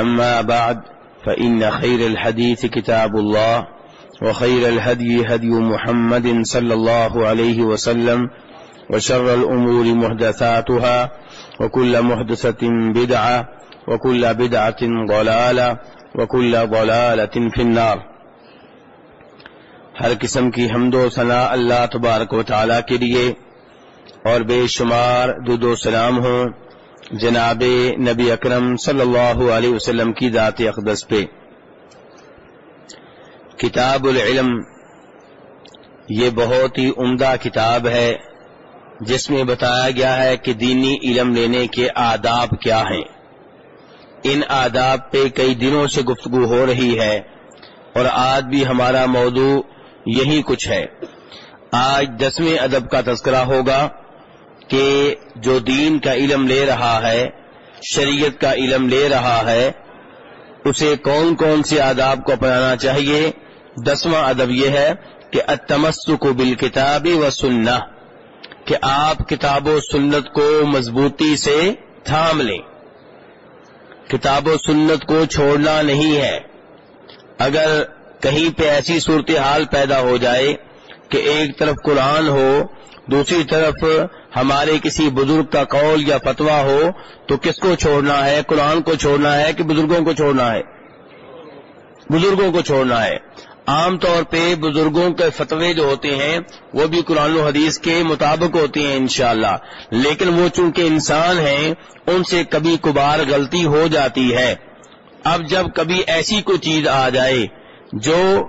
أما بعد، فإن خير الحديث كتاب الله، وخير الهدي هدي محمد صلى الله عليه وسلم، وشر الأمور محدثاتها، وكل محدثة بدعة، وكل بدعة ضلالة، وكل ضلالة في النار. ہر قسم کی حمد و ثناء اللہ تبارک و تعالی کے لیے اور بے شمار دود و سلام ہوں۔ جناب نبی اکرم صلی اللہ علیہ وسلم کی ذات اقدس پہ۔ کتاب العلم، یہ بہت ہی عمدہ کتاب ہے، جس میں بتایا گیا ہے کہ دینی علم لینے کے آداب کیا ہیں۔ ان آداب پہ کئی دنوں سے گفتگو ہو رہی ہے، اور آج بھی ہمارا موضوع یہی کچھ ہے۔ آج دسویں ادب کا تذکرہ ہوگا۔ کہ جو دین کا علم لے رہا ہے، شریعت کا علم لے رہا ہے، اسے کون کون سے آداب کو اپنانا چاہیے؟ دسواں ادب یہ ہے کہ اتمسک بال کتابی و سننا کہ آپ کتاب و سنت کو مضبوطی سے تھام لیں۔ کتاب و سنت کو چھوڑنا نہیں ہے۔ اگر کہیں پہ ایسی صورتحال پیدا ہو جائے کہ ایک طرف قرآن ہو دوسری طرف ہمارے کسی بزرگ کا قول یا فتوا ہو تو کس کو چھوڑنا ہے؟ قرآن کو چھوڑنا ہے کہ بزرگوں کو چھوڑنا ہے؟ بزرگوں کو چھوڑنا ہے۔ عام طور پہ بزرگوں کے فتوے جو ہوتے ہیں، وہ بھی قرآن و حدیث کے مطابق ہوتے ہیں انشاءاللہ۔ لیکن وہ چونکہ انسان ہیں، ان سے کبھی کبھار غلطی ہو جاتی ہے۔ اب جب کبھی ایسی کوئی چیز آ جائے جو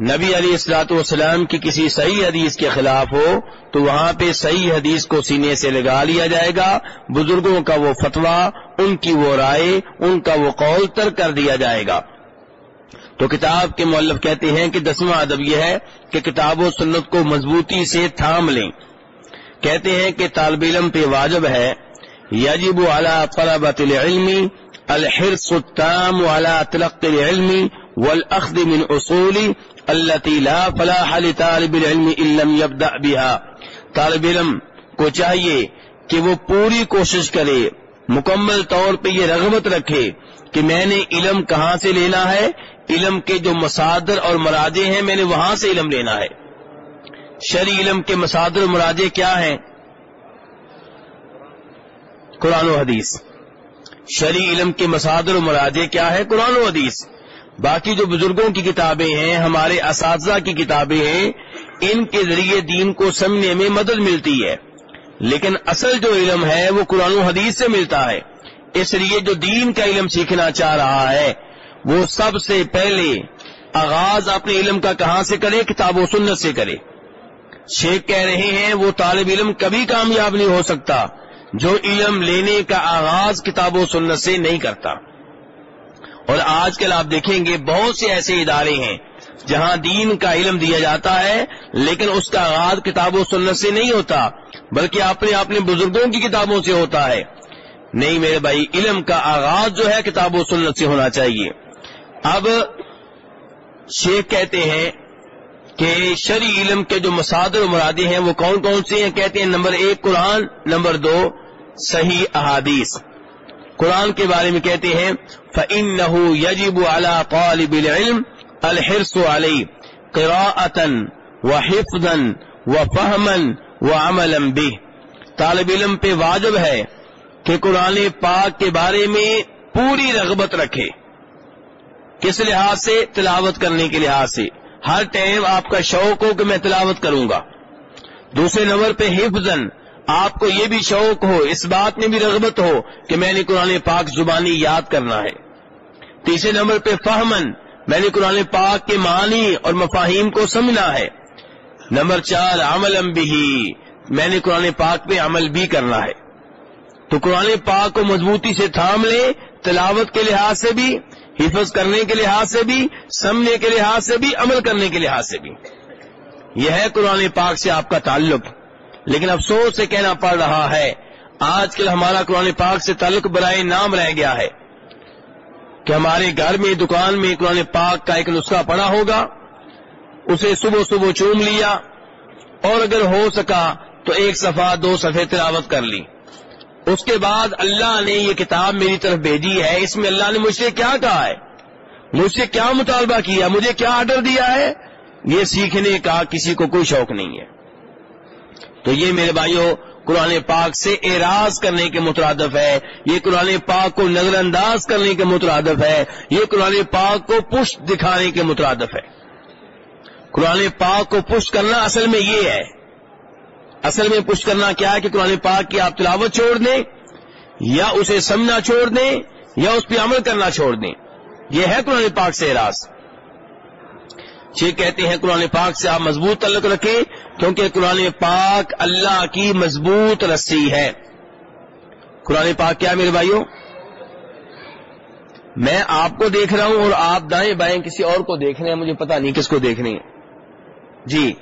نبی علی السلاط والسلام کی کسی صحیح حدیث کے خلاف ہو تو وہاں پہ صحیح حدیث کو سینے سے لگا لیا جائے گا۔ بزرگوں کا وہ فتویٰ، ان کی وہ رائے، ان کا وہ قول تر کر دیا جائے گا۔ تو کتاب کے مولف کہتے ہیں کہ دسواں ادب یہ ہے کہ کتاب و سنت کو مضبوطی سے تھام لیں۔ کہتے ہیں کہ طالب علم پہ واجب ہے، یجب اعلیٰ طلبۃ العلمی الحرص التام على تلقي العلم، والاخذ من اصول التي لا فلاح لطالب العلم ان لم يبدا بها۔ طالب علم کو چاہیے کہ وہ پوری کوشش کرے، مکمل طور پہ یہ رغبت رکھے کہ میں نے علم کہاں سے لینا ہے؟ علم کے جو مسادر اور مراجے ہیں، میں نے وہاں سے علم لینا ہے۔ شرع علم کے مسادر اور مراجے کیا ہیں؟ قرآن و حدیث۔ شرع علم کے مسادر و مراجے کیا ہے قرآن و حدیث۔ باقی جو بزرگوں کی کتابیں ہیں، ہمارے اساتذہ کی کتابیں ہیں، ان کے ذریعے دین کو سمجھنے میں مدد ملتی ہے۔ لیکن اصل جو علم ہے، وہ قرآن و حدیث سے ملتا ہے۔ اس لیے جو دین کا علم سیکھنا چاہ رہا ہے، وہ سب سے پہلے آغاز اپنے علم کا کہاں سے کرے؟ کتاب و سنت سے کرے۔ شیخ کہہ رہے ہیں، وہ طالب علم کبھی کامیاب نہیں ہو سکتا۔ جو علم لینے کا آغاز کتاب و سنت سے نہیں کرتا۔ اور آج کل آپ دیکھیں گے بہت سے ایسے ادارے ہیں جہاں دین کا علم دیا جاتا ہے، لیکن اس کا آغاز کتاب و سنت سے نہیں ہوتا، بلکہ اپنے اپنے بزرگوں کی کتابوں سے ہوتا ہے۔ نہیں میرے بھائی، علم کا آغاز جو ہے کتاب و سنت سے ہونا چاہیے۔ اب شیخ کہتے ہیں کہ شرع علم کے جو مسادر و مرادے ہیں وہ کون کون سے ہیں؟ کہتے ہیں نمبر ایک قرآن، نمبر دو صحیح احادیث۔ قرآن کے بارے میں کہتے ہیں، فَإِنَّهُ يَجِبُ عَلَى طَالِبِ الْعِلْمِ الْحِرْصُ عَلَيْهِ قِرَاءَةً وَحِفْظًا وَفَهْمًا وَعَمَلًا بِهِ۔ طالب علم پہ واجب ہے کہ قرآن پاک کے بارے میں پوری رغبت رکھے۔ کس لحاظ سے؟ تلاوت کرنے کے لحاظ سے۔ ہر ٹائم آپ کا شوق ہو کہ میں تلاوت کروں گا۔ دوسرے نمبر پہ حفظن آپ کو یہ بھی شوق ہو، اس بات میں بھی رغبت ہو کہ میں نے قرآن پاک زبانی یاد کرنا ہے۔ تیسرے نمبر پہ فہمن، میں نے قرآن پاک کے معنی اور مفاہیم کو سمجھنا ہے۔ نمبر چار عمل بھی، میں نے قرآن پاک پہ عمل بھی کرنا ہے۔ تو قرآن پاک کو مضبوطی سے تھام لے، تلاوت کے لحاظ سے بھی، حفظ کرنے کے لحاظ سے بھی، سمنے کے لحاظ سے بھی، عمل کرنے کے لحاظ سے بھی۔ یہ ہے قرآن پاک سے آپ کا تعلق۔ لیکن افسوس سے کہنا پڑ رہا ہے، آج کل ہمارا قرآن پاک سے تعلق برائے نام رہ گیا ہے۔ کہ ہمارے گھر میں، دکان میں قرآن پاک کا ایک نسخہ پڑا ہوگا، اسے صبح صبح چوم لیا، اور اگر ہو سکا تو ایک صفحہ، دو صفحے تلاوت کر لی۔ اس کے بعد اللہ نے یہ کتاب میری طرف بھیجی ہے، اس میں اللہ نے مجھ سے کیا کہا ہے؟ مجھ سے کیا مطالبہ کیا؟ مجھے کیا آرڈر دیا ہے؟ یہ سیکھنے کا کسی کو کوئی شوق نہیں ہے۔ تو یہ میرے بھائیوں قرآن پاک سے اعراض کرنے کے مترادف ہے، یہ قرآن پاک کو نظر انداز کرنے کے مترادف ہے، یہ قرآن پاک کو پشت دکھانے کے مترادف ہے۔ قرآن پاک کو پشت کرنا اصل میں یہ ہے۔ اصل میں پشت کرنا کیا ہے کہ قرآن پاک کی آپ تلاوت چھوڑ دیں، یا اسے سمجھنا چھوڑ دیں، یا اس پہ عمل کرنا چھوڑ دیں۔ یہ ہے قرآن پاک سے اعراض۔ چھ کہتے ہیں قرآن پاک سے آپ مضبوط تعلق رکھیں، کیونکہ قرآن پاک اللہ کی مضبوط رسی ہے۔ قرآن پاک کیا میرے بھائیوں؟ میں آپ کو دیکھ رہا ہوں اور آپ دائیں بائیں کسی اور کو دیکھ رہے ہیں، مجھے پتا نہیں کس کو دیکھ رہے ہیں۔ جی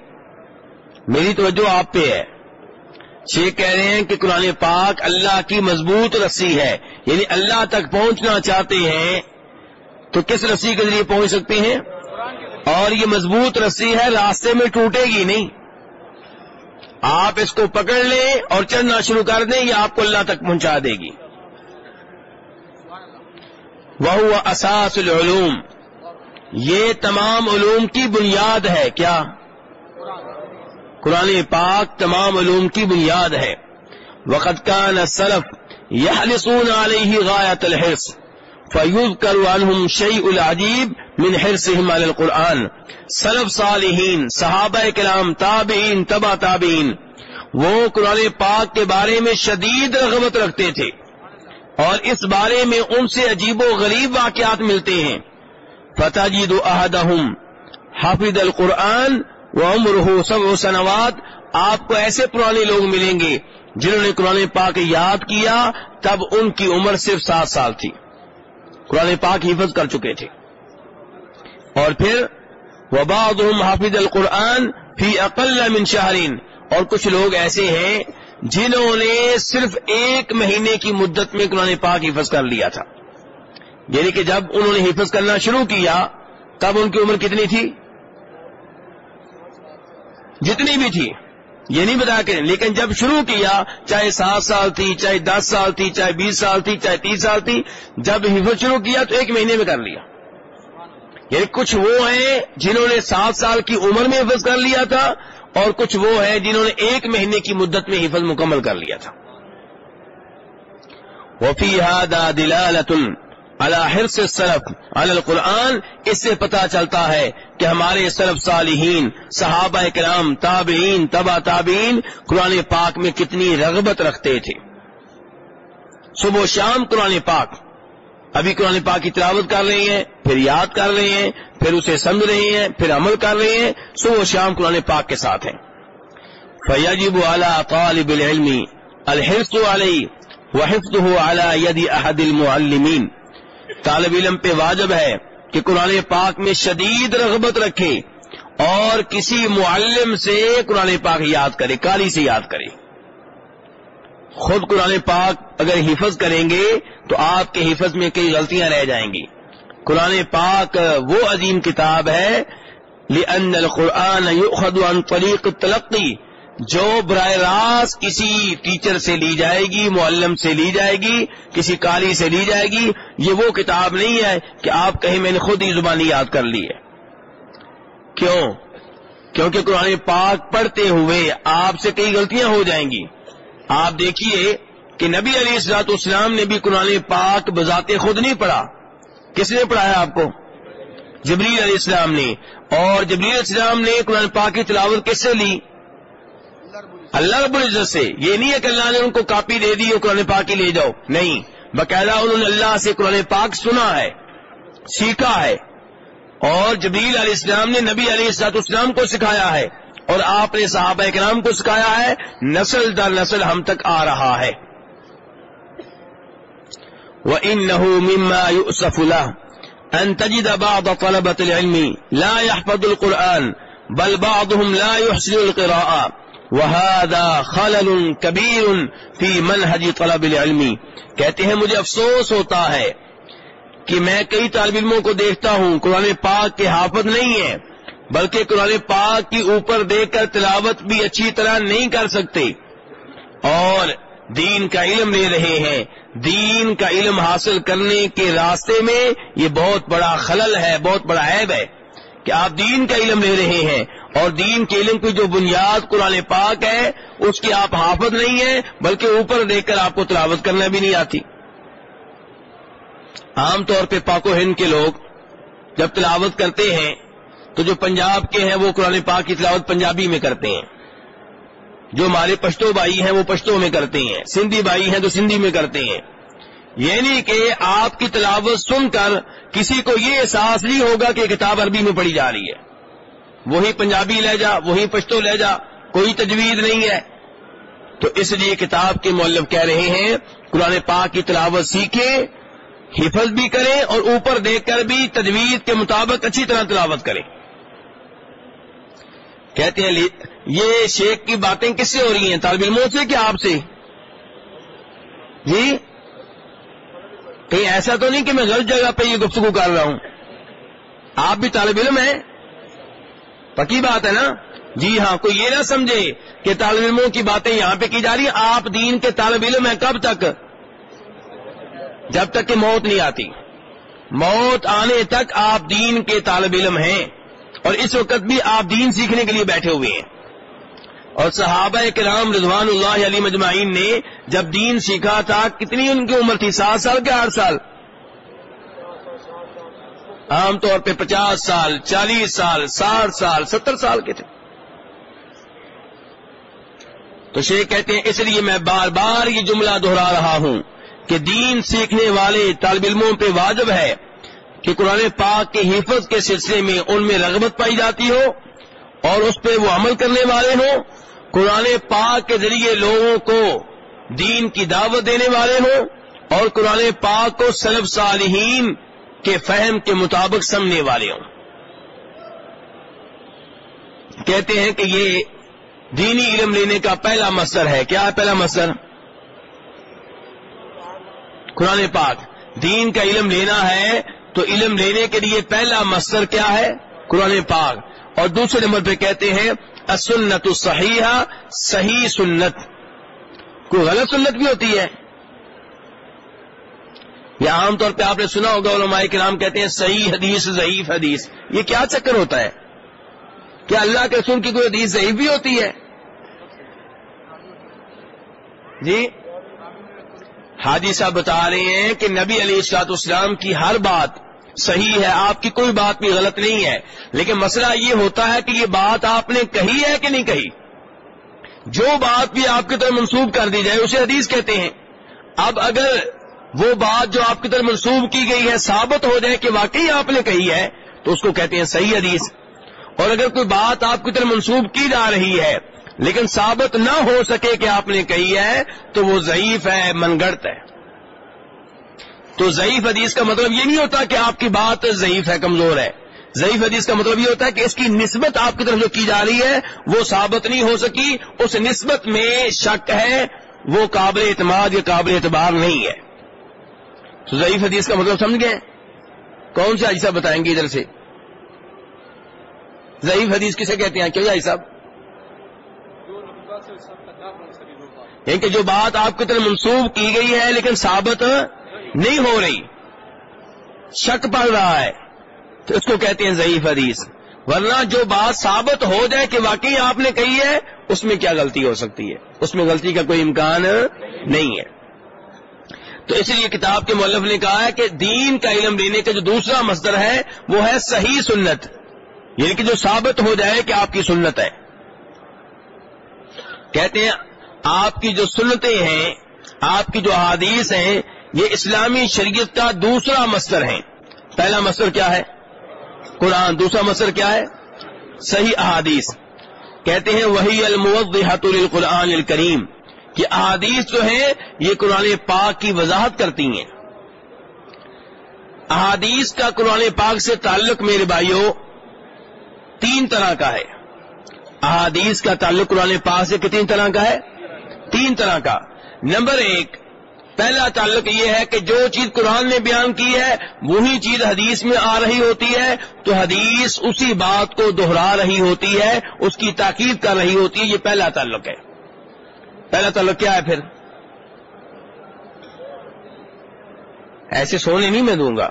میری توجہ آپ پہ ہے۔ چھ کہہ رہے ہیں کہ قرآن پاک اللہ کی مضبوط رسی ہے یعنی اللہ تک پہنچنا چاہتے ہیں، تو کس رسی کے ذریعے پہنچ سکتے ہیں؟ اور یہ مضبوط رسی ہے، راستے میں ٹوٹے گی نہیں۔ آپ اس کو پکڑ لیں اور چڑھنا شروع کر دیں، یہ آپ کو اللہ تک پہنچا دے گی۔ وہ اساس العلوم۔ یہ تمام علوم کی بنیاد ہے۔ کیا؟ قرآن پاک تمام علوم کی بنیاد ہے۔ وقت کا نصرف یہ سون علیہ غایت الحص فیوز کرم شعی العجیب من حرصهم على القرآن۔ سلف صالحین صحابہ کلام تابعین تبا تابعین۔ وہ قرآن پاک کے بارے میں شدید رغبت رکھتے تھے اور اس بارے میں ان سے عجیب و غریب واقعات ملتے ہیں۔ فتح جید احدہم حافظ القرآن و عمر سب و سنوات۔ آپ کو ایسے پرانے لوگ ملیں گے جنہوں نے قرآن پاک یاد کیا تب ان کی عمر صرف سات سال تھی۔ قرآن پاک حفظ کر چکے تھے۔ اور پھر وبا حافظ القرآن فی اقل من شہرین۔ اور کچھ لوگ ایسے ہیں جنہوں نے صرف ایک مہینے کی مدت میں قرآن پاک حفظ کر لیا تھا۔ یعنی کہ جب انہوں نے حفظ کرنا شروع کیا، تب ان کی عمر کتنی تھی؟ جتنی بھی تھی۔ یہ نہیں بتا کے لیکن جب شروع کیا، چاہے سات سال تھی، چاہے دس سال تھی، چاہے بیس سال تھی، چاہے تیس سال تھی، جب حفظ شروع کیا تو ایک مہینے میں کر لیا۔ یعنی کچھ وہ ہیں جنہوں نے سات سال کی عمر میں حفظ کر لیا تھا اور کچھ وہ ہیں جنہوں نے ایک مہینے کی مدت میں حفظ مکمل کر لیا تھا۔ وفی دلالت الحرس سلف القرآن اس سے پتا چلتا ہے کہ ہمارے سلف صالحین، صحابہ کرام، تابعین، تبا تابعین، قرآن پاک میں کتنی رغبت رکھتے تھے۔ صبح و شام قرآن پاک۔ ابھی قرآن پاک کی تلاوت کر رہے ہیں، پھر یاد کر رہے ہیں، پھر اسے سمجھ رہے ہیں، پھر عمل کر رہے ہیں۔ صبح و شام قرآن پاک کے ساتھ ہیں۔ فیجب اعلیٰ طالب العلم الحفظ علیہ وحفظ اعلی ید احد المعلمین۔ طالب علم پہ واجب ہے کہ قرآن پاک میں شدید رغبت رکھے اور کسی معلم سے قرآن پاک یاد کرے کالی سے یاد کرے خود قرآن پاک اگر حفظ کریں گے تو آپ کے حفظ میں کئی غلطیاں رہ جائیں گی۔ قرآن پاک وہ عظیم کتاب ہے، لأن القرآن يؤخذ عن طریق تلقی جو براہ راست کسی ٹیچر سے لی جائے گی، معلم سے لی جائے گی، کسی کاری سے لی جائے گی، یہ وہ کتاب نہیں ہے کہ آپ کہیں میں نے خود ہی زبانی یاد کر لی ہے۔ کیوں؟ کیونکہ قرآن پاک پڑھتے ہوئے آپ سے کئی غلطیاں ہو جائیں گی۔ آپ دیکھیے کہ نبی علی السلاط اسلام نے بھی قرآن پاک بذات خود نہیں پڑھا۔ کس نے پڑھایا آپ کو؟ جبریل علیہ السلام نے۔ اور جبریل علیہ السلام نے قرآن پاک کی تلاوت کس سے لی؟ اللہ رب العزت سے یہ نہیں ہے کہ اللہ نے ان کو کاپی دے دی اور قرآن پاک ہی لے جاؤ۔ نہیں۔ باقاعدہ انہوں نے اللہ سے قرآن پاک سنا ہے، سیکھا ہے۔ اور جبریل علیہ السلام نے نبی علیہ السلاط اسلام کو سکھایا ہے۔ اور آپ نے صحابہ کرام کو سکھایا ہے، نسل در نسل ہم تک آ رہا ہے۔ وإنه مما يؤسف له أن تجد طلبة العلم لا يحفظ القرآن بل بعضهم لا يحسن القراءة وهذا خلل كبير في منهج طلب العلم. کہتے ہیں، مجھے افسوس ہوتا ہے کہ میں کئی طالب علموں کو دیکھتا ہوں، قرآن پاک کے حافظ نہیں ہے بلکہ قرآن پاک کی اوپر دیکھ کر تلاوت بھی اچھی طرح نہیں کر سکتے۔ اور دین کا علم لے رہے ہیں۔ دین کا علم حاصل کرنے کے راستے میں یہ بہت بڑا خلل ہے، بہت بڑا عیب ہے کہ آپ دین کا علم لے رہے ہیں۔ اور دین کے علم کی جو بنیاد قرآن پاک ہے، اس کی آپ حافظ نہیں ہیں، بلکہ اوپر دیکھ کر آپ کو تلاوت کرنا بھی نہیں آتی۔ عام طور پہ پاک و ہند کے لوگ جب تلاوت کرتے ہیں، تو جو پنجاب کے ہیں، وہ قرآن پاک کی تلاوت پنجابی میں کرتے ہیں۔ جو ہمارے پشتو بھائی ہیں، وہ پشتو میں کرتے ہیں۔ سندھی بھائی ہیں، تو سندھی میں کرتے ہیں۔ یعنی کہ آپ کی تلاوت سن کر کسی کو یہ احساس نہیں ہوگا کہ کتاب عربی میں پڑھی جا رہی ہے۔ وہی پنجابی لے جا، وہی پشتو لے جا، کوئی تجوید نہیں ہے۔ تو اس لیے کتاب کے مولب کہہ رہے ہیں، قرآن پاک کی تلاوت سیکھیں، حفظ بھی کریں اور اوپر دیکھ کر بھی تجوید کے مطابق اچھی طرح تلاوت کریں۔ کہتے ہیں یہ شیخ کی باتیں کس سے ہو رہی ہیں؟ طالب علموں سے کہ آپ سے؟ جی؟ کہیں ایسا تو نہیں کہ میں غلط جگہ پہ یہ گفتگو کر رہا ہوں۔ آپ بھی طالب علم ہیں؟ پکی بات ہے نا؟ جی ہاں کوئی یہ نہ سمجھے کہ طالب علموں کی باتیں یہاں پہ کی جا رہی ہیں۔ آپ دین کے طالب علم ہیں کب تک؟ جب تک کہ موت نہیں آتی۔ موت آنے تک آپ دین کے طالب علم ہیں۔ اور اس وقت بھی آپ دین سیکھنے کے لیے بیٹھے ہوئے ہیں۔ اور صحابہ کرام رضوان اللہ علی مجمعین نے جب دین سیکھا تھا، کتنی ان کی عمر تھی؟ سات سال کے آٹھ سال۔ عام طور پہ پچاس سال، چالیس سال، ساٹھ سال، ستر سال کے تھے۔ تو شیخ کہتے ہیں، اس لیے میں بار بار یہ جملہ دہرا رہا ہوں کہ دین سیکھنے والے طالب علموں پہ واجب ہے کہ قرآن پاک کے حفظ کے سلسلے میں ان میں رغبت پائی جاتی ہو اور اس پہ وہ عمل کرنے والے ہوں۔ قرآن پاک کے ذریعے لوگوں کو دین کی دعوت دینے والے ہوں اور قرآن پاک کو سلب صالحین کے فہم کے مطابق سمجھنے والے ہوں۔ کہتے ہیں کہ یہ دینی علم لینے کا پہلا مسئلہ ہے۔ کیا ہے پہلا مسئلہ قرآن پاک۔ دین کا علم لینا ہے تو علم لینے کے لیے پہلا مصدر کیا ہے؟ قرآن پاک۔ اور دوسرے نمبر پہ کہتے ہیں اسنت الصحیح صحیح سنت۔ کوئی غلط سنت بھی ہوتی ہے؟ یا عام طور پہ آپ نے سنا ہوگا، علماء کے نام کہتے ہیں صحیح حدیث، ضعیف حدیث۔ یہ کیا چکر ہوتا ہے؟ کیا اللہ کے رسول کی کوئی حدیث ضعیف بھی ہوتی ہے؟ جی؟ حاجی صاحب بتا رہے ہیں کہ نبی علی السلاط اسلام کی ہر بات صحیح ہے، آپ کی کوئی بات بھی غلط نہیں ہے۔ لیکن مسئلہ یہ ہوتا ہے کہ یہ بات آپ نے کہی ہے کہ نہیں کہی؟ جو بات بھی آپ کی طرف منسوب کر دی جائے، اسے حدیث کہتے ہیں۔ اب اگر وہ بات جو آپ کی طرف منسوب کی گئی ہے، ثابت ہو جائے کہ واقعی آپ نے کہی ہے، تو اس کو کہتے ہیں صحیح حدیث۔ اور اگر کوئی بات آپ کی طرف منسوب کی جا رہی ہے، لیکن ثابت نہ ہو سکے کہ آپ نے کہی ہے، تو وہ ضعیف ہے من گڑت ہے۔ تو ضعیف حدیث کا مطلب یہ نہیں ہوتا کہ آپ کی بات ضعیف ہے، کمزور ہے۔ ضعیف حدیث کا مطلب یہ ہوتا ہے کہ اس کی نسبت آپ کی طرف جو کی جا رہی ہے، وہ ثابت نہیں ہو سکی۔ اس نسبت میں شک ہے، وہ قابل اعتماد یا قابل اعتبار نہیں ہے۔ تو ضعیف حدیث کا مطلب سمجھ گئے؟ کون سے صاحب بتائیں گے ادھر سے؟ ضعیف حدیث کسے کہتے ہیں؟ کیوں صاحب؟ یعنی کہ جو بات آپ کی طرف منسوب کی گئی ہے لیکن ثابت نہیں ہو رہی، شک پڑ رہا ہے، تو اس کو کہتے ہیں ضعیف حدیث۔ ورنہ جو بات ثابت ہو جائے کہ واقعی آپ نے کہی ہے، اس میں کیا غلطی ہو سکتی ہے؟ اس میں غلطی کا کوئی امکان نہیں ہے۔ تو اس لیے کتاب کے مولف نے کہا ہے کہ دین کا علم لینے کا جو دوسرا مصدر ہے، وہ ہے صحیح سنت۔ یعنی کہ جو ثابت ہو جائے کہ آپ کی سنت ہے۔ کہتے ہیں، آپ کی جو سنتیں ہیں، آپ کی جو حادیث ہیں، یہ اسلامی شریعت کا دوسرا مصدر ہے پہلا مصدر کیا ہے؟ قرآن۔ دوسرا مصدر کیا ہے؟ صحیح احادیث۔ کہتے ہیں وہی الموضحت القرآن الکریم کہ احادیث جو ہیں، یہ قرآن پاک کی وضاحت کرتی ہیں۔ احادیث کا قرآن پاک سے تعلق میرے بھائیوں تین طرح کا ہے۔ احادیث کا تعلق قرآن پاک سے کتنی طرح کا ہے؟ تین طرح کا۔ نمبر ایک، پہلا تعلق یہ ہے کہ جو چیز قرآن نے بیان کی ہے، وہی چیز حدیث میں آ رہی ہوتی ہے، تو حدیث اسی بات کو دوہرا رہی ہوتی ہے، اس کی تاکید کر رہی ہوتی ہے، یہ پہلا تعلق ہے۔ پہلا تعلق کیا ہے پھر۔ ایسے سونے نہیں میں دوں گا۔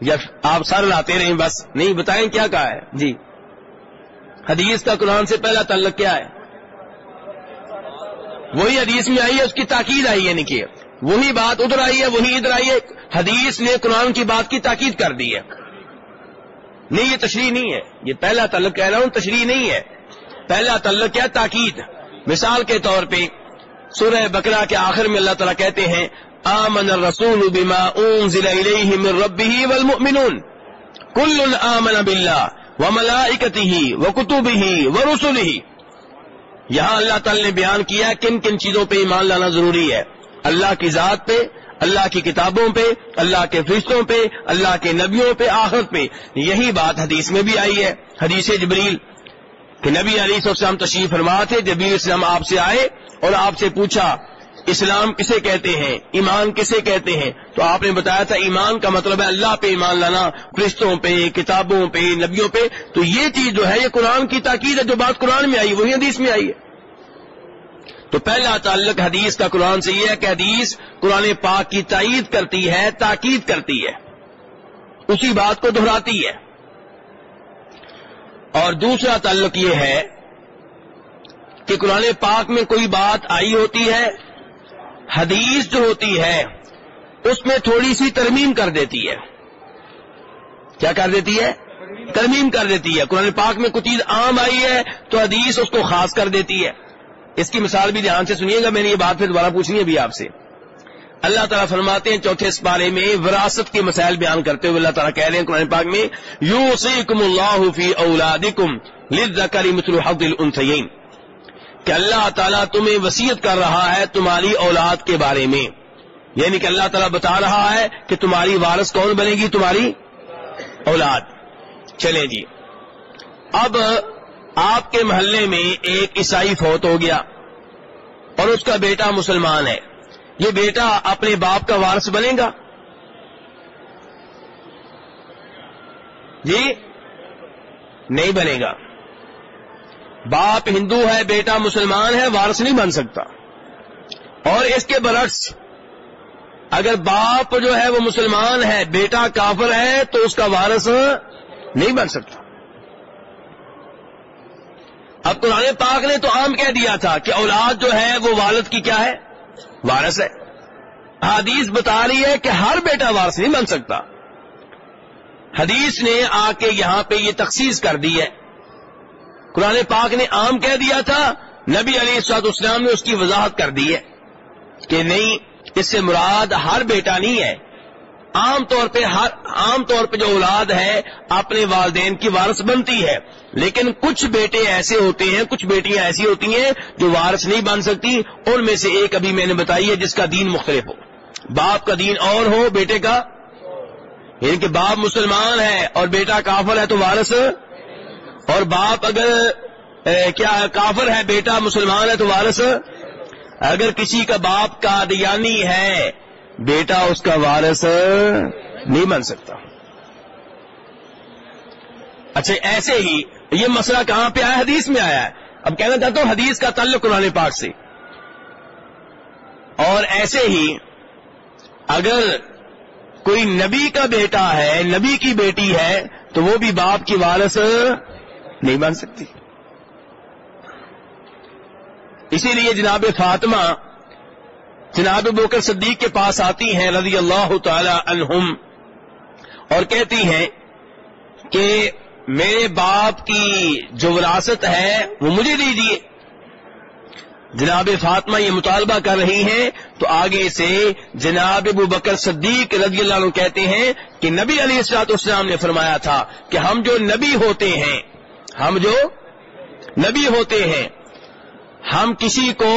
یا آپ سر لاتے رہیں بس۔ نہیں، بتائیں کیا کہا ہے؟ جی۔ حدیث کا قرآن سے پہلا تعلق کیا ہے؟ وہی حدیث میں آئی ہے، اس کی تاکید آئی ہے یعنی وہی بات ادھر آئی ہے، وہی ادھر آئی ہے۔ حدیث نے قرآن کی بات کی تاکید کر دی ہے۔ نہیں، یہ تشریح نہیں ہے۔ یہ پہلا تعلق کہہ رہا ہوں، تشریح نہیں ہے۔ پہلا تعلق کیا تاکید۔ مثال کے طور پہ سورہ بکرا کے آخر میں اللہ تعالیٰ کہتے ہیں، آمن الرسول بما انزل الیہ من ربہ والمؤمنون۔ کل آمن باللہ وملائکتہ وکتبہ ورسلہ۔ یہاں اللہ تعالی نے بیان کیا کن کن چیزوں پہ ایمان لانا ضروری ہے۔ اللہ کی ذات پہ، اللہ کی کتابوں پہ، اللہ کے فرشتوں پہ، اللہ کے نبیوں پہ آخر پہ۔ یہی بات حدیث میں بھی آئی ہے۔ حدیث جبریل کہ نبی علی السلام تشریف فرما تھے، جبریل اسلام آپ سے آئے اور آپ سے پوچھا، اسلام کسے کہتے ہیں؟ ایمان کسے کہتے ہیں؟ تو آپ نے بتایا تھا، ایمان کا مطلب ہے اللہ پہ ایمان لانا، فرشتوں پہ، کتابوں پہ، نبیوں پہ۔ تو یہ چیز جو ہے، یہ قرآن کی تاکید ہے، جو بات قرآن میں آئی، وہی حدیث میں آئی ہے۔ تو پہلا تعلق حدیث کا قرآن سے یہ ہے کہ حدیث قرآن پاک کی تائید کرتی ہے، تاکید کرتی ہے۔ اسی بات کو دہراتی ہے۔ اور دوسرا تعلق یہ ہے کہ قرآن پاک میں کوئی بات آئی ہوتی ہے، حدیث جو ہوتی ہے، اس میں تھوڑی سی ترمیم کر دیتی ہے۔ کیا کر دیتی ہے؟ ترمیم کر دیتی ہے۔ قرآن پاک میں کچھ چیز عام آئی ہے تو حدیث اس کو خاص کر دیتی ہے۔ اس کی مثال بھی دھیان سے سنیے گا، میں نے یہ بات پھر دوبارہ پوچھنی ہے بھی آپ سے۔ اللہ تعالیٰ فرماتے ہیں چوتھے اس بارے میں وراثت کے مسائل بیان کرتے ہوئے اللہ تعالیٰ کہہ رہے ہیں قرآن پاک میں یو سیکم اللہ فی اولادکم للذکر مثل حظ الانثیین۔ کہ اللہ تعالیٰ تمہیں وسیعت کر رہا ہے تمہاری اولاد کے بارے میں۔ یعنی کہ اللہ تعالیٰ بتا رہا ہے کہ تمہاری وارث کون بنے گی؟ تمہاری اولاد۔ چلے جی۔ اب آپ کے محلے میں ایک عیسائی فوت ہو گیا اور اس کا بیٹا مسلمان ہے۔ یہ بیٹا اپنے باپ کا وارث بنے گا؟ جی؟ نہیں بنے گا۔ باپ ہندو ہے، بیٹا مسلمان ہے، وارث نہیں بن سکتا۔ اور اس کے برعکس، اگر باپ جو ہے وہ مسلمان ہے، بیٹا کافر ہے، تو اس کا وارث نہیں بن سکتا۔ اب قرآن پاک نے تو عام کہہ دیا تھا کہ اولاد جو ہے وہ والد کی کیا ہے؟ وارث ہے۔ حدیث بتا رہی ہے کہ ہر بیٹا وارث نہیں بن سکتا۔ حدیث نے آ کے یہاں پہ یہ تخصیص کر دی ہے۔ قرآن پاک نے عام کہہ دیا تھا، نبی علی سعد اسلام نے اس کی وضاحت کر دی ہے کہ نہیں، اس سے مراد ہر بیٹا نہیں ہے۔ عام طور پہ ہر عام طور پہ جو اولاد ہے، اپنے والدین کی وارث بنتی ہے۔ لیکن کچھ بیٹے ایسے ہوتے ہیں، کچھ بیٹیاں ایسی ہوتی ہیں جو وارث نہیں بن سکتی۔ ان میں سے ایک ابھی میں نے بتائی ہے جس کا دین مختلف ہو۔ باپ کا دین اور ہو، بیٹے کا؟ یعنی کہ باپ مسلمان ہے اور بیٹا کافر ہے تو وارث؟ اور باپ اگر کیا کافر ہے، بیٹا مسلمان ہے تو وارث؟ اگر کسی کا باپ کا دیانی ہے بیٹا اس کا وارث نہیں بن سکتا۔ اچھا ایسے ہی یہ مسئلہ کہاں پہ آیا؟ حدیث میں آیا ہے۔ اب کہنا چاہتا ہوں حدیث کا تعلق قرآن پاک سے۔ اور ایسے ہی اگر کوئی نبی کا بیٹا ہے، نبی کی بیٹی ہے، تو وہ بھی باپ کی وارث نہیں بن سکتی۔ اسی لیے جناب فاطمہ جناب بوکر صدیق کے پاس آتی ہیں رضی اللہ تعالی عنہم اور کہتی ہیں کہ میرے باپ کی جو وراثت ہے وہ مجھے دیجیے جناب فاطمہ یہ مطالبہ کر رہی ہیں تو آگے سے جناب ابو بکر صدیق رضی اللہ عنہ کہتے ہیں کہ نبی علی السلاط اسلام نے فرمایا تھا کہ ہم جو نبی ہوتے ہیں، ہم جو نبی ہوتے ہیں، ہم کسی کو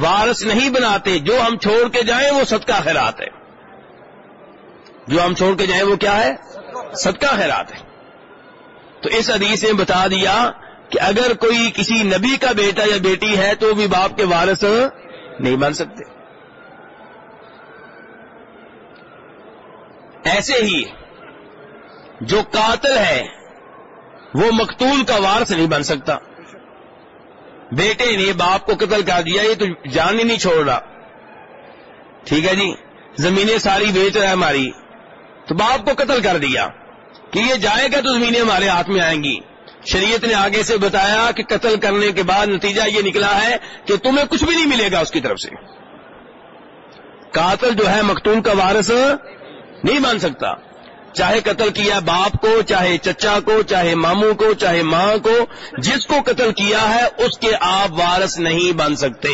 وارث نہیں بناتے، جو ہم چھوڑ کے جائیں وہ صدقہ خیرات ہے۔ جو ہم چھوڑ کے جائیں وہ کیا ہے؟ صدقہ خیرات ہے۔ تو اس حدیث نے بتا دیا کہ اگر کوئی کسی نبی کا بیٹا یا بیٹی ہے تو وہ بھی باپ کے وارث نہیں بن سکتے۔ ایسے ہی جو قاتل ہے وہ مقتول کا وارث نہیں بن سکتا۔ بیٹے نے باپ کو قتل کر دیا، یہ تو جان ہی نہیں چھوڑ رہا۔ ٹھیک ہے جی؟ زمینیں ساری بیچ رہا ہے ہماری۔ تو باپ کو قتل کر دیا۔ کہ یہ جائے گا تو زمینیں ہمارے ہاتھ میں آئیں گی۔ شریعت نے آگے سے بتایا کہ قتل کرنے کے بعد نتیجہ یہ نکلا ہے کہ تمہیں کچھ بھی نہیں ملے گا اس کی طرف سے۔ قاتل جو ہے مختون کا وارث نہیں مان سکتا۔ چاہے قتل کیا باپ کو، چاہے چچا کو، چاہے ماموں کو، چاہے ماں کو، جس کو قتل کیا ہے، اس کے آپ وارث نہیں بن سکتے۔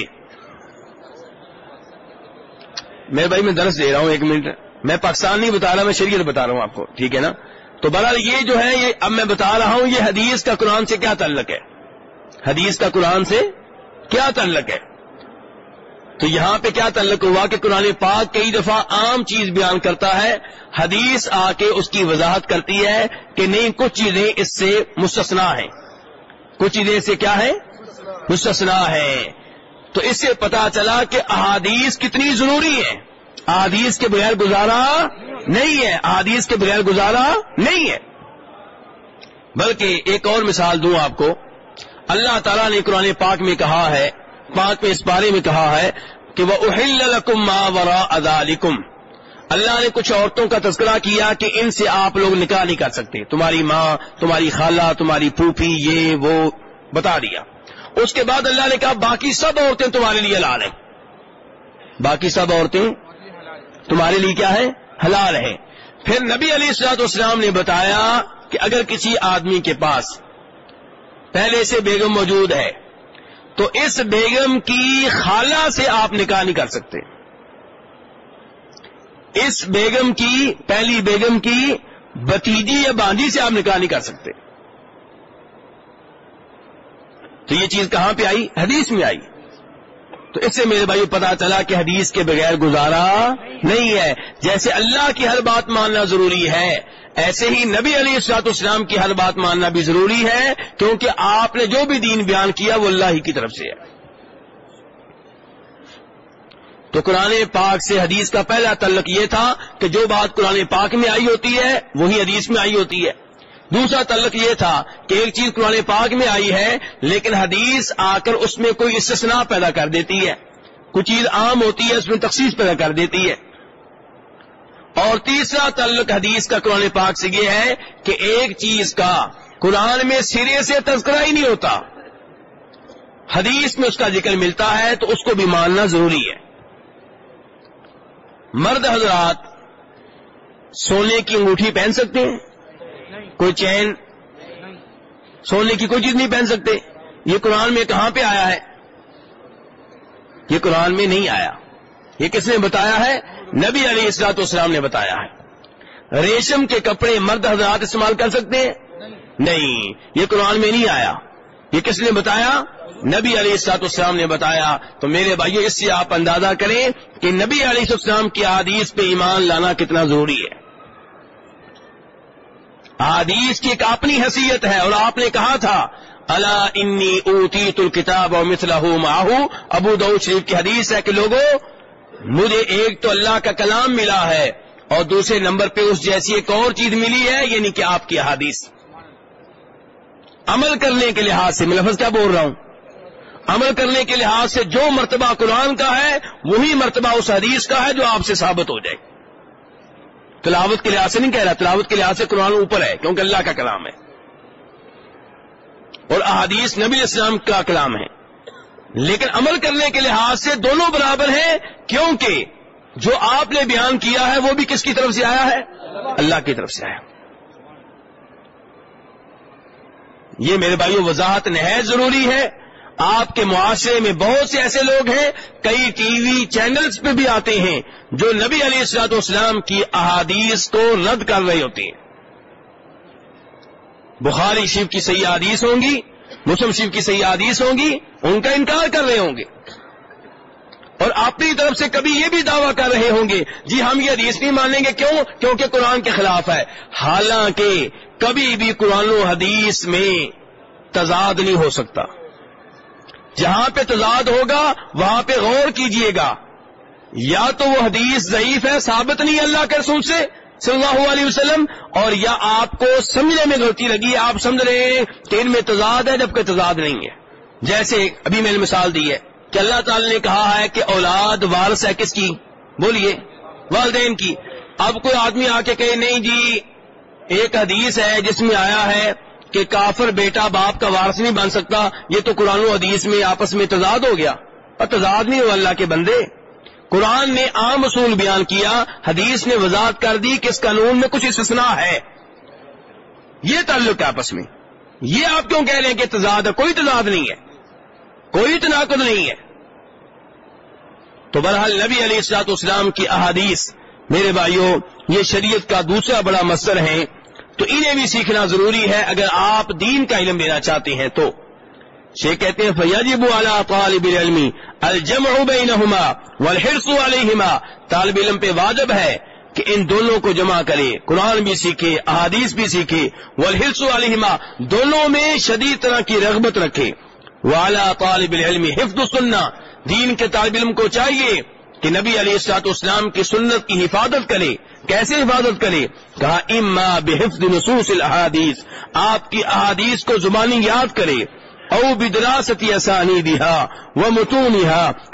میں بھائی، میں درس دے رہا ہوں، ایک منٹ۔ میں پاکستان نہیں بتا رہا میں شریعت بتا رہا ہوں آپ کو، ٹھیک ہے نا؟ تو بہرحال یہ جو ہے، یہ اب میں بتا رہا ہوں، یہ حدیث کا قرآن سے کیا تعلق ہے؟ حدیث کا قرآن سے کیا تعلق ہے؟ تو یہاں پہ کیا تعلق ہوا کہ قرآن پاک کئی دفعہ عام چیز بیان کرتا ہے، حدیث آ کے اس کی وضاحت کرتی ہے کہ نہیں، کچھ چیزیں اس سے مستثنا ہیں۔ کچھ چیزیں اس سے کیا ہے مستثنا ہے تو اس سے پتا چلا کہ احادیث کتنی ضروری ہے احادیث کے بغیر گزارا نہیں ہے۔ احادیث کے بغیر گزارا نہیں ہے۔ بلکہ ایک اور مثال دوں آپ کو۔ اللہ تعالیٰ نے قرآن پاک میں کہا ہے پاک میں اس بارے میں کہا ہے کہ وہ اہل ما ورا ادالکم اللہ نے کچھ عورتوں کا تذکرہ کیا کہ ان سے آپ لوگ نکاح نہیں کر سکتے۔ تمہاری ماں، تمہاری خالہ، تمہاری پھوپھی، یہ، وہ، بتا دیا۔ اس کے بعد اللہ نے کہا، باقی سب عورتیں تمہارے لیے لال ہیں۔ باقی سب عورتیں تمہارے لیے کیا ہے؟ حلال ہے پھر نبی علی السلاط اسلام نے بتایا کہ اگر کسی آدمی کے پاس پہلے سے بیگم موجود ہے تو اس بیگم کی خالہ سے آپ نکاح نہیں کر سکتے۔ اس بیگم کی، پہلی بیگم کی بتیجی یا باندھی سے آپ نکاح نہیں کر سکتے۔ تو یہ چیز کہاں پہ آئی؟ حدیث میں آئی۔ تو اس سے میرے بھائی پتا چلا کہ حدیث کے بغیر گزارا نہیں ہے۔ جیسے اللہ کی ہر بات ماننا ضروری ہے۔ ایسے ہی نبی علی اسرات اسلام کی ہر بات ماننا بھی ضروری ہے، کیونکہ آپ نے جو بھی دین بیان کیا وہ اللہ ہی کی طرف سے ہے۔ تو قرآن پاک سے حدیث کا پہلا تعلق یہ تھا کہ جو بات قرآن پاک میں آئی ہوتی ہے، وہی حدیث میں آئی ہوتی ہے۔ دوسرا تعلق یہ تھا کہ ایک چیز قرآن پاک میں آئی ہے، لیکن حدیث آ کر اس میں کوئی استثناء پیدا کر دیتی ہے۔ کچھ چیز عام ہوتی ہے، اس میں تخصیص پیدا کر دیتی ہے۔ اور تیسرا تعلق حدیث کا قرآن پاک سے یہ ہے کہ ایک چیز کا قرآن میں سرے سے تذکرہ ہی نہیں ہوتا۔ حدیث میں اس کا ذکر ملتا ہے تو اس کو بھی ماننا ضروری ہے۔ مرد حضرات، سونے کی انگوٹھی پہن سکتے ہیں؟ کوئی چین؟ سونے کی کوئی چیز نہیں پہن سکتے۔ یہ قرآن میں کہاں پہ آیا ہے؟ یہ قرآن میں نہیں آیا۔ یہ کس نے بتایا ہے؟ نبی علی اسرات اسلام نے بتایا ہے۔ ریشم کے کپڑے مرد حضرات استعمال کر سکتے ہیں؟ نہیں۔ یہ قرآن میں نہیں آیا۔ یہ کس نے بتایا؟ نبی علی السلاط اسلام نے بتایا۔ تو میرے بھائیو، اس سے آپ اندازہ کریں کہ نبی علی السلام کی حدیث پہ ایمان لانا کتنا ضروری ہے۔ حدیث کی ایک اپنی حیثیت ہے اور آپ نے کہا تھا اللہ انی اوتی تل کتاب اور مثلا ماہو ابو دو شریف کی حدیث ہے کہ لوگوں مجھے ایک تو اللہ کا کلام ملا ہے اور دوسرے نمبر پہ اس جیسی ایک اور چیز ملی ہے یعنی کہ آپ کی حدیث عمل کرنے کے لحاظ سے، میں لفظ کیا بول رہا ہوں؟ عمل کرنے کے لحاظ سے جو مرتبہ قرآن کا ہے، وہی مرتبہ اس حدیث کا ہے جو آپ سے ثابت ہو جائے۔ تلاوت کے لحاظ سے نہیں کہہ رہا، تلاوت کے لحاظ سے قرآن اوپر ہے، کیونکہ اللہ کا کلام ہے۔ اور احادیث نبی اسلام کا کلام ہے۔ لیکن عمل کرنے کے لحاظ سے دونوں برابر ہیں، کیونکہ جو آپ نے بیان کیا ہے، وہ بھی کس کی طرف سے آیا ہے؟ اللہ کی طرف سے آیا۔ یہ میرے بھائیو، وضاحت نہایت ضروری ہے۔ آپ کے معاشرے میں بہت سے ایسے لوگ ہیں، کئی ٹی وی چینلز پہ بھی آتے ہیں جو نبی علی السلاط اسلام کی احادیث کو رد کر رہی ہوتی ہیں۔ بخاری شیف کی صحیح حدیث ہوں گی۔ مسلم شیف کی صحیح حدیث ہوں گی، ان کا انکار کر رہے ہوں گے۔ اور اپنی طرف سے کبھی یہ بھی دعویٰ کر رہے ہوں گے جی ہم یہ حدیث نہیں مانیں گے، کیوں؟ کیونکہ قرآن کے خلاف ہے۔ حالانکہ کبھی بھی قرآن و حدیث میں تضاد نہیں ہو سکتا۔ جہاں پہ تضاد ہوگا، وہاں پہ غور کیجیے گا۔ یا تو وہ حدیث ضعیف ہے، ثابت نہیں اللہ کے رسول سے صلی اللہ علیہ وسلم، اور یا آپ کو سمجھنے میں غلطی لگی، آپ سمجھ رہے ہیں کہ ان میں تضاد ہے جبکہ تضاد نہیں ہے۔ جیسے ابھی میں نے مثال دی ہے کہ اللہ تعالی نے کہا ہے کہ اولاد وارث ہے کس کی؟ بولیے، والدین کی۔ اب کوئی آدمی آ کے کہے، نہیں جی ایک حدیث ہے جس میں آیا ہے کہ کافر بیٹا باپ کا وارث نہیں بن سکتا، یہ تو قرآن و حدیث میں آپس میں تضاد ہو گیا۔ اور تضاد نہیں ہو اللہ کے بندے۔ قرآن نے عام اصول بیان کیا، حدیث نے وضاحت کر دی کہ اس قانون میں کچھ استثناء ہے۔ یہ تعلق ہے آپس میں۔ یہ آپ کیوں کہہ رہے ہیں کہ تضاد ہے؟ کوئی تضاد نہیں ہے۔ کوئی تناقض نہیں ہے۔ تو بہرحال نبی علیہ السلاط اسلام کی احادیث، میرے بھائیوں، یہ شریعت کا دوسرا بڑا مصر ہے تو انہیں بھی سیکھنا ضروری ہے، اگر آپ دین کا علم لینا چاہتے ہیں تو۔ شیخ کہتے ہیں فیجب اعلیٰ طالب العلم الجمع بینہما والحرص علیہما طالب علم پہ واجب ہے کہ ان دونوں کو جمع کرے، قرآن بھی سیکھے، احادیث بھی سیکھے، والحرص علیہما دونوں میں شدید طرح کی رغبت رکھے۔ والا طالب العلم حفظ سننا دین کے طالب علم کو چاہیے کہ نبی علیہ السلاط اسلام کی سنت کی حفاظت کرے۔ کیسے حفاظت کرے؟ کہا، اما بحفظ نصوص الحادیث آپ کی احادیث کو زبانی یاد کرے۔ او بدراست اسانی دہا و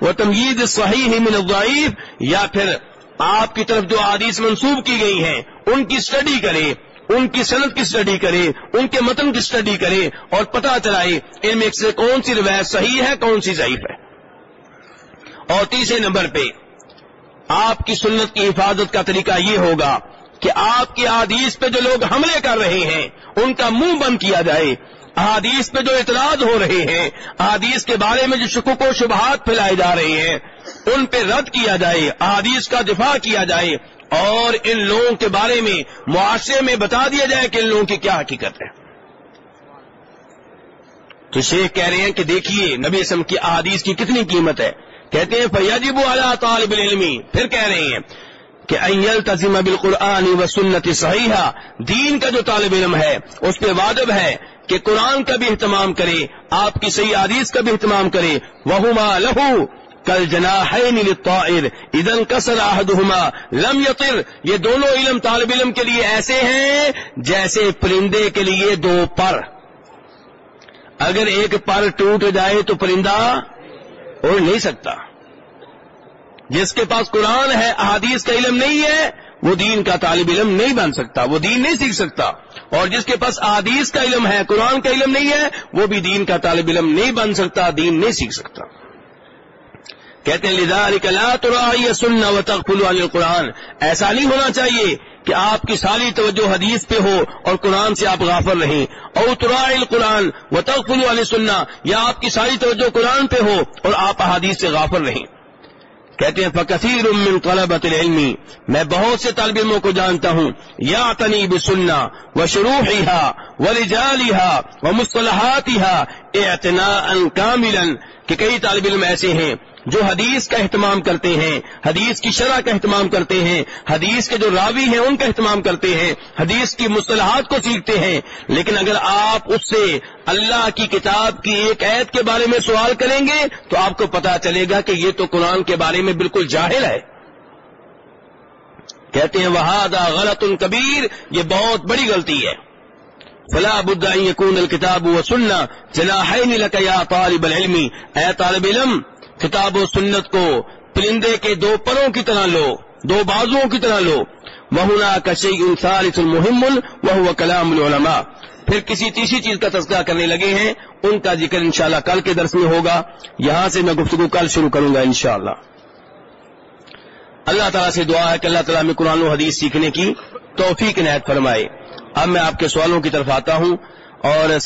و تمید صحیح من الضعیف یا پھر آپ کی طرف جو احادیث منسوب کی گئی ہیں، ان کی اسٹڈی کرے ان کی صنعت کی اسٹڈی کرے ان کے متن کی اسٹڈی کرے اور پتہ چلائے ان میں سے کون سی روایت صحیح ہے، کون سی ضعیف ہے۔ اور تیسرے نمبر پہ، آپ کی سنت کی حفاظت کا طریقہ یہ ہوگا کہ آپ کی حدیث پہ جو لوگ حملے کر رہے ہیں، ان کا منہ بند کیا جائے احادیث پہ جو اعتراض ہو رہے ہیں، احادیث کے بارے میں جو شکوک و شبہات پھیلائے جا رہے ہیں، ان پہ رد کیا جائے، احادیث کا دفاع کیا جائے، اور ان لوگوں کے بارے میں معاشرے میں بتا دیا جائے کہ ان لوگوں کی کیا حقیقت ہے۔ تو شیخ کہہ رہے ہیں کہ دیکھیے، نبی اسم کی احادیث کی کتنی قیمت ہے۔ کہتے ہیں فیاجب اعلیٰ طالب العلمی پھر کہہ رہے ہیں کہ ایل تزیم بالقرآن و سنت صحیح دین کا جو طالب علم ہے، اس پہ واجب ہے کہ قرآن کا بھی اہتمام کرے آپ کی صحیح حدیث کا بھی اہتمام کرے وہ لہو کل جنا ہے ادن کسر لم یطر یہ دونوں علم طالب علم کے لیے ایسے ہیں جیسے پرندے کے لیے دو پر۔ اگر ایک پر ٹوٹ جائے تو پرندہ اڑ نہیں سکتا۔ جس کے پاس قرآن ہے، احادیث کا علم نہیں ہے، وہ دین کا طالب علم نہیں بن سکتا، وہ دین نہیں سیکھ سکتا۔ اور جس کے پاس احادیث کا علم ہے، قرآن کا علم نہیں ہے، وہ بھی دین کا طالب علم نہیں بن سکتا، دین نہیں سیکھ سکتا۔ کہتے ہیں لذالک لا ترائی سننا و تغفل عن القرآن۔ ایسا نہیں ہونا چاہیے کہ آپ کی ساری توجہ حدیث پہ ہو اور قرآن سے آپ غافر رہیں او ترائی القرآن و تغفل عن سننا یا آپ کی ساری توجہ قرآن پہ ہو اور آپ احادیث سے غافر رہیں کہتے ہیں فکثیر من طلبت العلم. میں بہت سے طالب علموں کو جانتا ہوں. یا تنی بسننا و شروحیہا و رجالیہا و مصطلحاتیہا اعتناء کاملا کہ کئی طالب علم ایسے ہیں جو حدیث کا اہتمام کرتے ہیں، حدیث کی شرح کا اہتمام کرتے ہیں، حدیث کے جو راوی ہیں ان کا اہتمام کرتے ہیں، حدیث کی مصطلحات کو سیکھتے ہیں۔ لیکن اگر آپ اس سے اللہ کی کتاب کی ایک عید کے بارے میں سوال کریں گے، تو آپ کو پتا چلے گا کہ یہ تو قرآن کے بارے میں بالکل جاہل ہے۔ کہتے ہیں وہادا غلط کبیر یہ بہت بڑی غلطی ہے۔ فلا بدا یقون الکتاب و سننا جنا ہے طالب العلمی اے طالب علم کتاب و سنت کو پرندے کے دو پروں کی طرح لو، دو بازوؤں کی طرح لو۔ وہنا کشی انصارث المحم وہ کلام العلماء۔ پھر کسی تیسری چیز کا تذکرہ کرنے لگے ہیں، ان کا ذکر انشاءاللہ کل کے درس میں ہوگا۔ یہاں سے میں گفتگو کل شروع کروں گا انشاءاللہ۔ اللہ تعالیٰ سے دعا ہے کہ اللہ تعالیٰ میں قرآن و حدیث سیکھنے کی توفیق نہایت فرمائے۔ اب میں آپ کے سوالوں کی طرف آتا ہوں اور